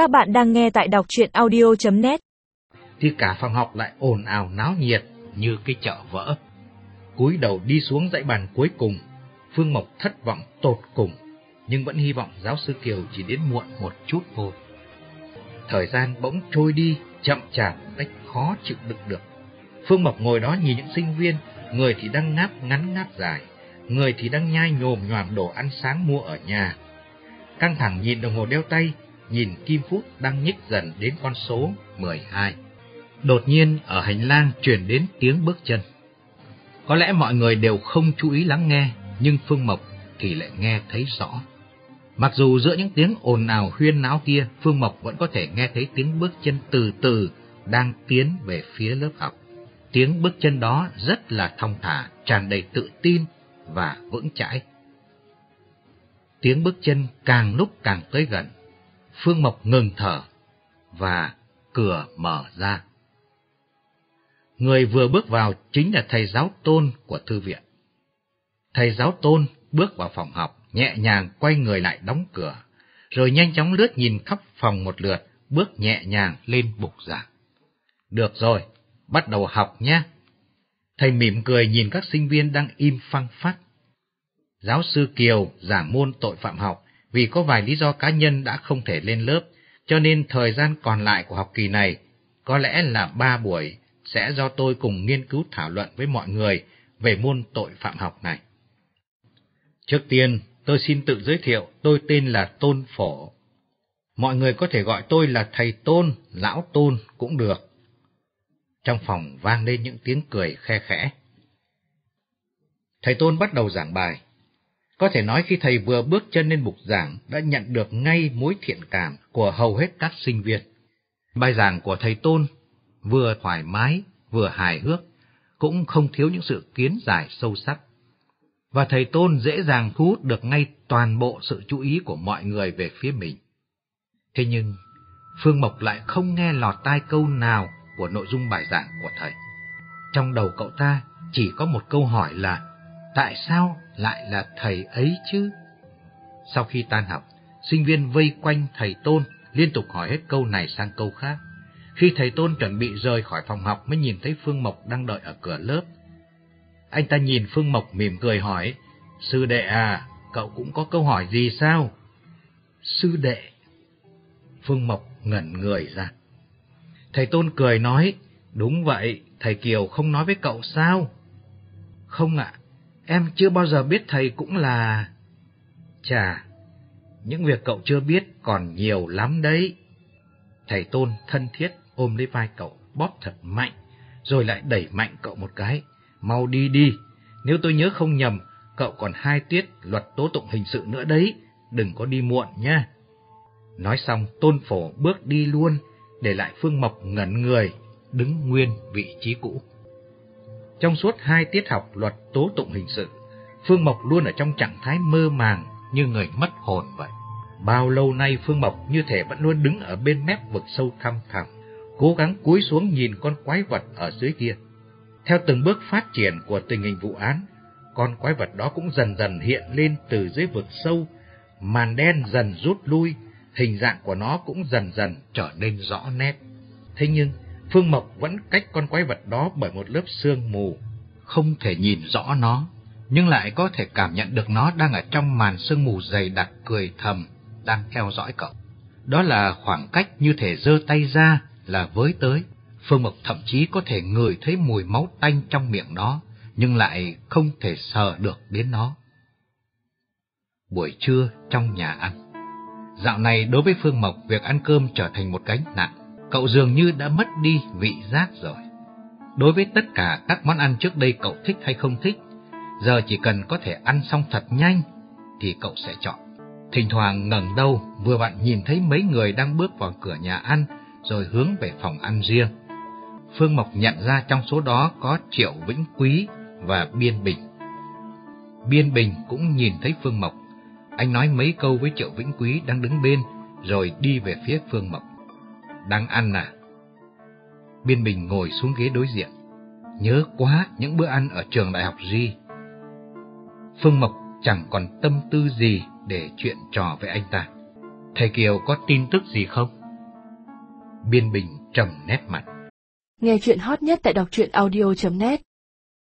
Các bạn đang nghe tại đọc chuyện audio.net Thì cả phòng học lại ồn ào náo nhiệt như cái chợ vỡ. cúi đầu đi xuống dãy bàn cuối cùng, Phương Mộc thất vọng tột cùng, nhưng vẫn hy vọng giáo sư Kiều chỉ đến muộn một chút thôi. Thời gian bỗng trôi đi, chậm chạp, cách khó chịu đựng được. Phương Mộc ngồi đó nhìn những sinh viên, người thì đang ngáp ngắn ngáp dài, người thì đang nhai nhồm nhòm đồ ăn sáng mua ở nhà. Căng thẳng nhìn đồng hồ đeo tay, nhìn kim phút đang nhích dần đến con số 12. Đột nhiên ở hành lang truyền đến tiếng bước chân. Có lẽ mọi người đều không chú ý lắng nghe, nhưng Phương Mộc thì lại nghe thấy rõ. Mặc dù giữa những tiếng ồn ào huyên náo kia, Phương Mộc vẫn có thể nghe thấy tiếng bước chân từ từ đang tiến về phía lớp học. Tiếng bước chân đó rất là thong thả, tràn đầy tự tin và vững chãi. Tiếng bước chân càng lúc càng tới gần, Phương Mộc ngừng thở và cửa mở ra. Người vừa bước vào chính là thầy giáo tôn của thư viện. Thầy giáo tôn bước vào phòng học, nhẹ nhàng quay người lại đóng cửa, rồi nhanh chóng lướt nhìn khắp phòng một lượt, bước nhẹ nhàng lên bục giảng. Được rồi, bắt đầu học nhé. Thầy mỉm cười nhìn các sinh viên đang im phăng phát. Giáo sư Kiều giảng môn tội phạm học vì có vài lý do cá nhân đã không thể lên lớp, cho nên thời gian còn lại của học kỳ này có lẽ là ba buổi sẽ do tôi cùng nghiên cứu thảo luận với mọi người về môn tội phạm học này. Trước tiên, tôi xin tự giới thiệu, tôi tên là Tôn Phổ. Mọi người có thể gọi tôi là thầy Tôn, lão Tôn cũng được. Trong phòng vang lên những tiếng cười khe khẽ. Thầy Tôn bắt đầu giảng bài. Có thể nói khi thầy vừa bước chân lên bục giảng đã nhận được ngay mối thiện cảm của hầu hết các sinh viên. Bài giảng của thầy Tôn vừa thoải mái, vừa hài hước, cũng không thiếu những sự kiến giải sâu sắc. Và thầy Tôn dễ dàng thu hút được ngay toàn bộ sự chú ý của mọi người về phía mình. Thế nhưng, Phương Mộc lại không nghe lọt tai câu nào của nội dung bài giảng của thầy. Trong đầu cậu ta chỉ có một câu hỏi là tại sao lại là thầy ấy chứ? Sau khi tan học, sinh viên vây quanh thầy Tôn liên tục hỏi hết câu này sang câu khác. Khi thầy Tôn chuẩn bị rời khỏi phòng học mới nhìn thấy Phương Mộc đang đợi ở cửa lớp. Anh ta nhìn Phương Mộc mỉm cười hỏi, Sư đệ à, cậu cũng có câu hỏi gì sao? Sư đệ. Phương Mộc ngẩn người ra. Thầy Tôn cười nói, đúng vậy, thầy Kiều không nói với cậu sao? Không ạ, em chưa bao giờ biết thầy cũng là... Chà, những việc cậu chưa biết còn nhiều lắm đấy. Thầy Tôn thân thiết ôm lấy vai cậu, bóp thật mạnh, rồi lại đẩy mạnh cậu một cái. Mau đi đi, nếu tôi nhớ không nhầm, cậu còn hai tiết luật tố tụng hình sự nữa đấy, đừng có đi muộn nha. Nói xong, Tôn Phổ bước đi luôn, để lại Phương Mộc ngẩn người, đứng nguyên vị trí cũ. Trong suốt hai tiết học luật tố tụng hình sự, Phương Mộc luôn ở trong trạng thái mơ màng như người mất hồn vậy. Bao lâu nay Phương Mộc như thể vẫn luôn đứng ở bên mép vực sâu thăm thẳm, cố gắng cúi xuống nhìn con quái vật ở dưới kia. Theo từng bước phát triển của tình hình vụ án, con quái vật đó cũng dần dần hiện lên từ dưới vực sâu, màn đen dần rút lui, hình dạng của nó cũng dần dần trở nên rõ nét. Thế nhưng, Phương Mộc vẫn cách con quái vật đó bởi một lớp sương mù, không thể nhìn rõ nó, nhưng lại có thể cảm nhận được nó đang ở trong màn sương mù dày đặc cười thầm, đang theo dõi cậu. Đó là khoảng cách như thể giơ tay ra là với tới. Phương Mộc thậm chí có thể ngửi thấy mùi máu tanh trong miệng nó, nhưng lại không thể sờ được đến nó. Buổi trưa trong nhà ăn Dạo này đối với Phương Mộc, việc ăn cơm trở thành một gánh nặng. Cậu dường như đã mất đi vị giác rồi. Đối với tất cả các món ăn trước đây cậu thích hay không thích, giờ chỉ cần có thể ăn xong thật nhanh, thì cậu sẽ chọn. Thỉnh thoảng ngẩng đầu, vừa bạn nhìn thấy mấy người đang bước vào cửa nhà ăn, rồi hướng về phòng ăn riêng. Phương Mộc nhận ra trong số đó có Triệu Vĩnh Quý và Biên Bình. Biên Bình cũng nhìn thấy Phương Mộc, anh nói mấy câu với Triệu Vĩnh Quý đang đứng bên, rồi đi về phía Phương Mộc. Đang ăn à? Biên Bình ngồi xuống ghế đối diện. Nhớ quá những bữa ăn ở trường đại học Di. Phương Mộc chẳng còn tâm tư gì để chuyện trò với anh ta. Thầy Kiều có tin tức gì không? Biên Bình trầm nét mặt. Nghe chuyện hot nhất tại đọc truyện audio.net